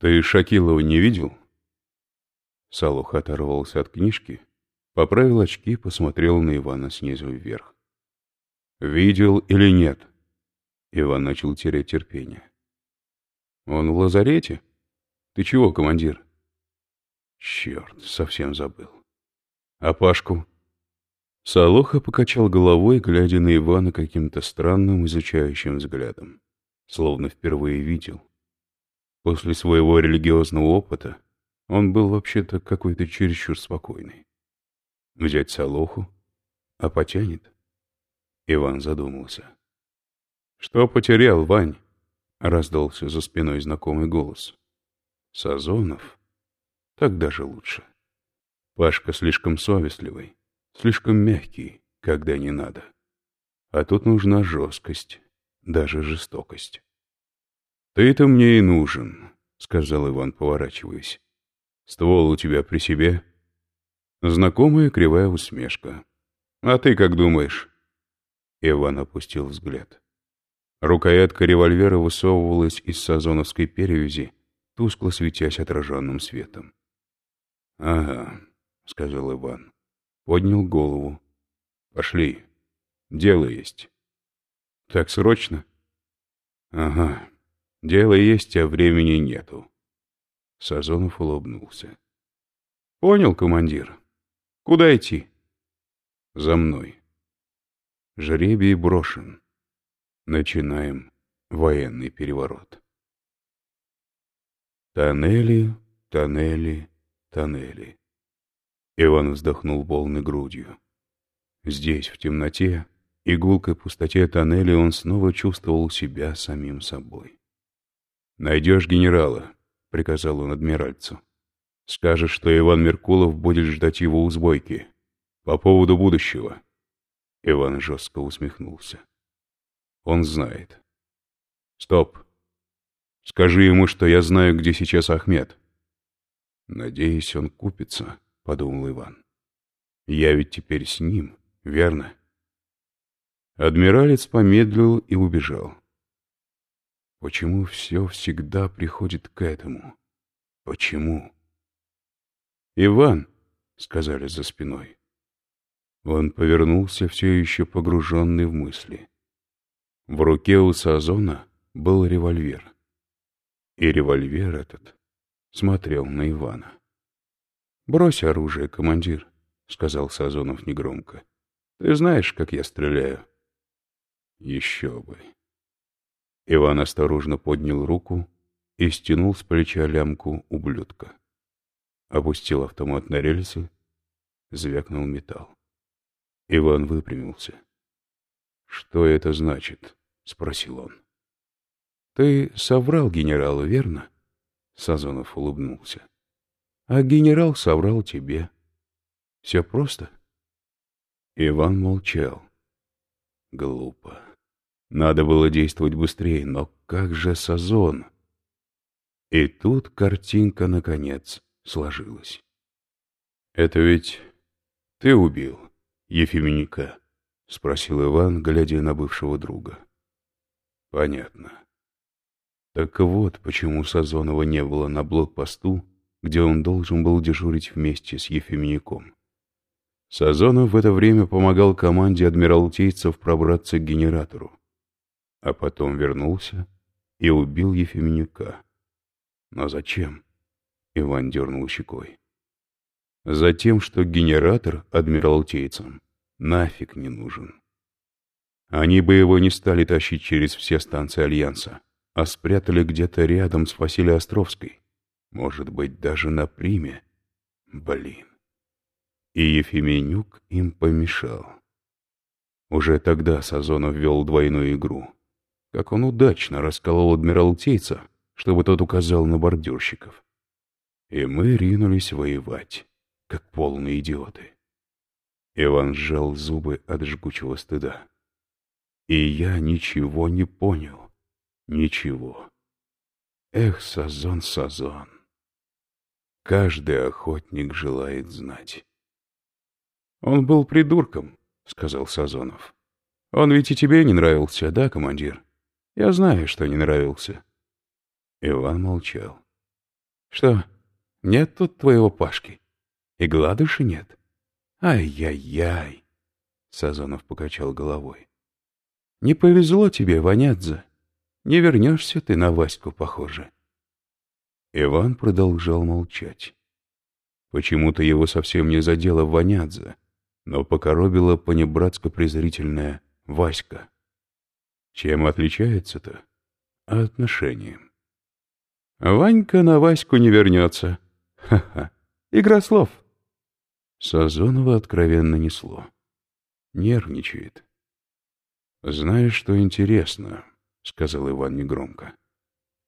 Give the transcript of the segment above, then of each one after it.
Ты Шакилова не видел? Салух оторвался от книжки, поправил очки, посмотрел на Ивана снизу вверх. «Видел или нет?» Иван начал терять терпение. «Он в лазарете? Ты чего, командир?» «Черт, совсем забыл. А Пашку?» Салоха покачал головой, глядя на Ивана каким-то странным изучающим взглядом, словно впервые видел. После своего религиозного опыта он был вообще-то какой-то чересчур спокойный. Взять Салоху, а потянет? Иван задумался. «Что потерял, Вань?» — раздался за спиной знакомый голос. «Сазонов? Так даже лучше. Пашка слишком совестливый, слишком мягкий, когда не надо. А тут нужна жесткость, даже жестокость». «Ты-то мне и нужен», — сказал Иван, поворачиваясь. «Ствол у тебя при себе?» Знакомая кривая усмешка. «А ты как думаешь?» Иван опустил взгляд. Рукоятка револьвера высовывалась из сазоновской перевязи, тускло светясь отраженным светом. «Ага», — сказал Иван. Поднял голову. «Пошли. Дело есть». «Так срочно?» «Ага. Дело есть, а времени нету. Сазонов улыбнулся. Понял, командир. Куда идти? За мной. Жребий брошен. Начинаем военный переворот. Тоннели, тоннели, тоннели. Иван вздохнул полной грудью. Здесь, в темноте, и гулкой пустоте тоннеля он снова чувствовал себя самим собой. «Найдешь генерала», — приказал он адмиральцу. «Скажешь, что Иван Меркулов будет ждать его у сбойки. По поводу будущего». Иван жестко усмехнулся. «Он знает». «Стоп. Скажи ему, что я знаю, где сейчас Ахмед». «Надеюсь, он купится», — подумал Иван. «Я ведь теперь с ним, верно?» Адмиралец помедлил и убежал. Почему все всегда приходит к этому? Почему? «Иван!» — сказали за спиной. Он повернулся, все еще погруженный в мысли. В руке у Сазона был револьвер. И револьвер этот смотрел на Ивана. «Брось оружие, командир», — сказал Сазонов негромко. «Ты знаешь, как я стреляю?» «Еще бы». Иван осторожно поднял руку и стянул с плеча лямку ублюдка. Опустил автомат на рельсы, звякнул металл. Иван выпрямился. «Что это значит?» — спросил он. «Ты соврал генералу, верно?» Сазонов улыбнулся. «А генерал соврал тебе. Все просто?» Иван молчал. Глупо. Надо было действовать быстрее, но как же Сазон? И тут картинка, наконец, сложилась. «Это ведь ты убил Ефименика?» — спросил Иван, глядя на бывшего друга. «Понятно. Так вот, почему Сазонова не было на блокпосту, где он должен был дежурить вместе с Ефимеником. Сазонов в это время помогал команде адмиралтейцев пробраться к генератору а потом вернулся и убил Ефименюка. Но зачем? Иван дернул щекой. Затем, что генератор адмиралтейцам нафиг не нужен. Они бы его не стали тащить через все станции Альянса, а спрятали где-то рядом с Василиостровской. Может быть, даже на приме. Блин. И Ефименюк им помешал. Уже тогда Сазонов ввел двойную игру как он удачно расколол адмиралтейца, чтобы тот указал на бордюрщиков. И мы ринулись воевать, как полные идиоты. Иван сжал зубы от жгучего стыда. И я ничего не понял. Ничего. Эх, Сазон, Сазон. Каждый охотник желает знать. Он был придурком, — сказал Сазонов. Он ведь и тебе не нравился, да, командир? Я знаю, что не нравился. Иван молчал. Что, нет тут твоего Пашки? И Гладыши нет? Ай-яй-яй! Сазонов покачал головой. Не повезло тебе, Ванядзе. Не вернешься ты на Ваську, похоже. Иван продолжал молчать. Почему-то его совсем не задело Ванядзе, но покоробило понебратско-презрительное «Васька». Чем отличается-то? Отношением. Ванька на Ваську не вернется. Ха-ха. Игра слов. Сазонова откровенно несло. Нервничает. «Знаешь, что интересно?» — сказал Иван негромко.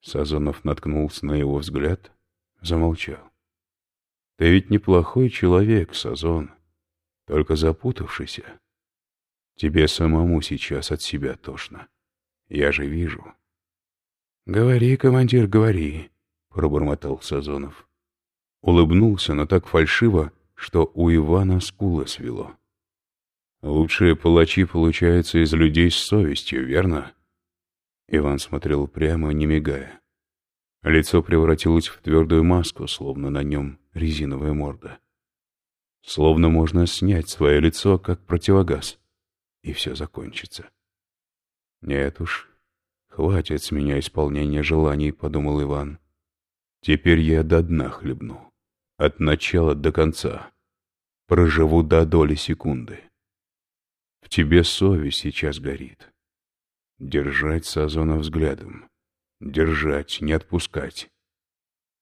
Сазонов наткнулся на его взгляд, замолчал. «Ты ведь неплохой человек, Сазон, только запутавшийся. Тебе самому сейчас от себя тошно. Я же вижу». «Говори, командир, говори», — пробормотал Сазонов. Улыбнулся, но так фальшиво, что у Ивана скула свело. «Лучшие палачи получаются из людей с совестью, верно?» Иван смотрел прямо, не мигая. Лицо превратилось в твердую маску, словно на нем резиновая морда. Словно можно снять свое лицо, как противогаз, и все закончится. Нет уж, хватит с меня исполнения желаний, подумал Иван. Теперь я до дна хлебну, от начала до конца, проживу до доли секунды. В тебе совесть сейчас горит. Держать Сазона взглядом. Держать, не отпускать.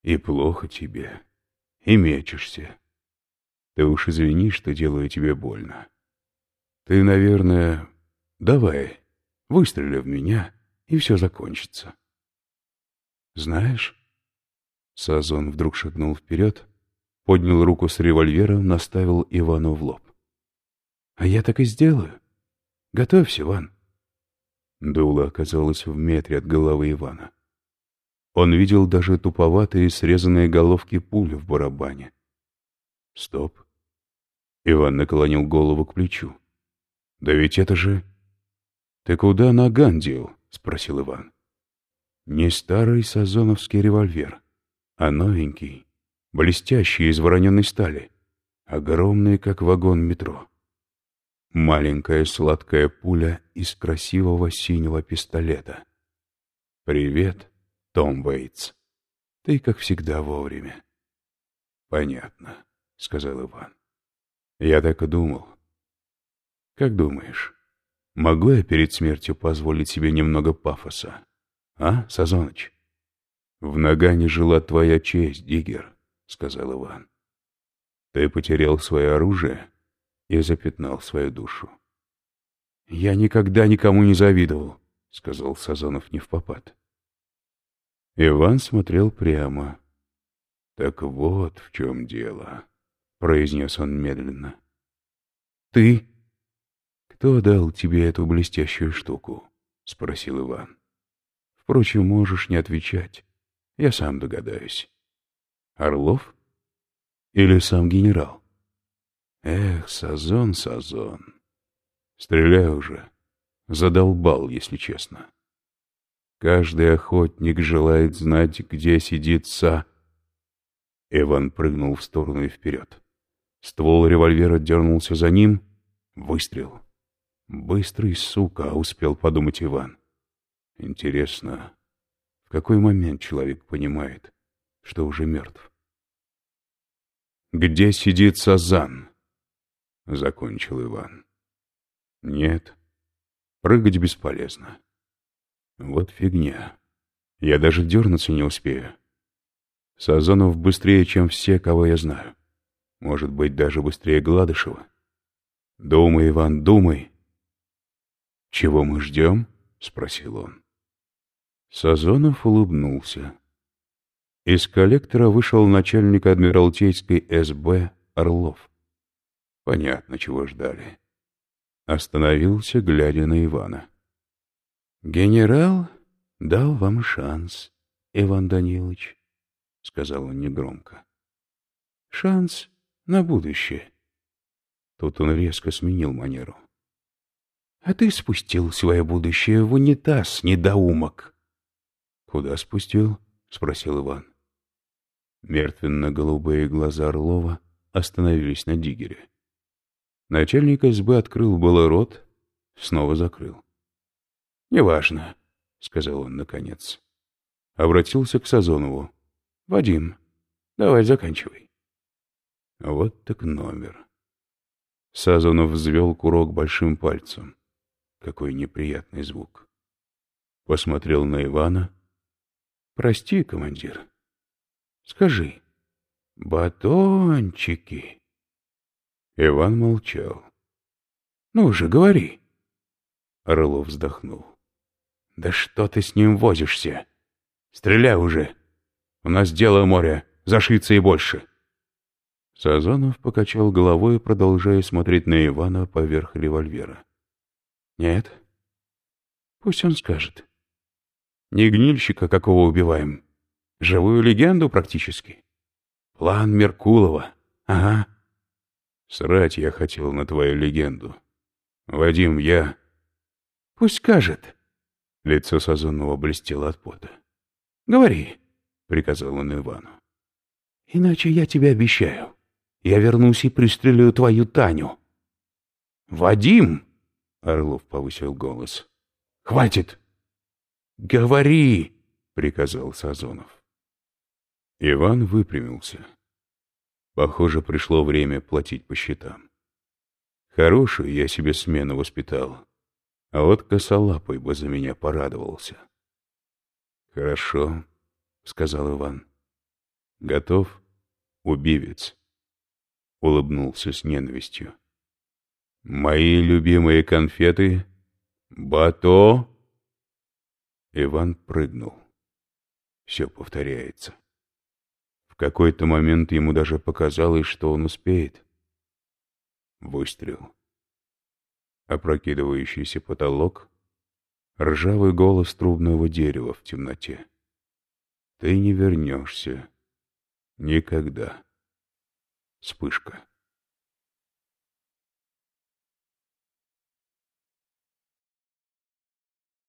И плохо тебе. И мечешься. Ты уж извини, что делаю тебе больно. Ты, наверное... Давай, выстрели в меня, и все закончится. Знаешь... Сазон вдруг шагнул вперед, поднял руку с револьвером, наставил Ивану в лоб. «А я так и сделаю. Готовься, Иван». Дуло оказалось в метре от головы Ивана. Он видел даже туповатые срезанные головки пули в барабане. Стоп. Иван наклонил голову к плечу. «Да ведь это же...» «Ты куда наган дел?» — спросил Иван. «Не старый сазоновский револьвер, а новенький, блестящий из вороненной стали, огромный, как вагон метро. Маленькая сладкая пуля из красивого синего пистолета. «Привет, Том Бейтс. Ты, как всегда, вовремя». «Понятно», — сказал Иван. «Я так и думал». «Как думаешь, могу я перед смертью позволить себе немного пафоса? А, Сазоныч?» «В Нагане жила твоя честь, Диггер», — сказал Иван. «Ты потерял свое оружие?» и запятнал свою душу. «Я никогда никому не завидовал», — сказал Сазонов не в попад. Иван смотрел прямо. «Так вот в чем дело», — произнес он медленно. «Ты?» «Кто дал тебе эту блестящую штуку?» — спросил Иван. «Впрочем, можешь не отвечать. Я сам догадаюсь. Орлов? Или сам генерал?» Эх, Сазон, Сазон. Стреляй уже. Задолбал, если честно. Каждый охотник желает знать, где сидит Са. Иван прыгнул в сторону и вперед. Ствол револьвера дернулся за ним. Выстрел. Быстрый, сука, успел подумать Иван. Интересно, в какой момент человек понимает, что уже мертв? Где сидит Сазан? — закончил Иван. «Нет, прыгать бесполезно. Вот фигня. Я даже дернуться не успею. Сазонов быстрее, чем все, кого я знаю. Может быть, даже быстрее Гладышева. Думай, Иван, думай». «Чего мы ждем?» — спросил он. Сазонов улыбнулся. Из коллектора вышел начальник Адмиралтейской СБ Орлов. Понятно, чего ждали. Остановился, глядя на Ивана. «Генерал дал вам шанс, Иван Данилович», — сказал он негромко. «Шанс на будущее». Тут он резко сменил манеру. «А ты спустил свое будущее в унитаз, недоумок». «Куда спустил?» — спросил Иван. Мертвенно-голубые глаза Орлова остановились на Дигере. Начальник СБ открыл было рот, снова закрыл. — Неважно, — сказал он наконец. Обратился к Сазонову. — Вадим, давай заканчивай. Вот так номер. Сазонов взвел курок большим пальцем. Какой неприятный звук. Посмотрел на Ивана. — Прости, командир. Скажи, батончики. Иван молчал. — Ну же, говори. Орлов вздохнул. — Да что ты с ним возишься? Стреляй уже. У нас дело море, зашиться и больше. Сазонов покачал головой, продолжая смотреть на Ивана поверх револьвера. — Нет. Пусть он скажет. Не гнильщика какого убиваем. Живую легенду практически. План Меркулова. Ага. Срать я хотел на твою легенду. Вадим, я... Пусть скажет. Лицо Сазонова блестело от пота. Говори, приказал он Ивану. Иначе я тебе обещаю. Я вернусь и пристрелю твою Таню. Вадим! Орлов повысил голос. Хватит! «Говори!» — приказал Сазонов. Иван выпрямился. Похоже, пришло время платить по счетам. Хорошую я себе смену воспитал, а вот косолапый бы за меня порадовался. «Хорошо», — сказал Иван. «Готов, убивец?» Улыбнулся с ненавистью. «Мои любимые конфеты? Бато?» Иван прыгнул. Все повторяется. В какой-то момент ему даже показалось, что он успеет. Выстрел. Опрокидывающийся потолок. Ржавый голос трубного дерева в темноте. Ты не вернешься. Никогда. Вспышка.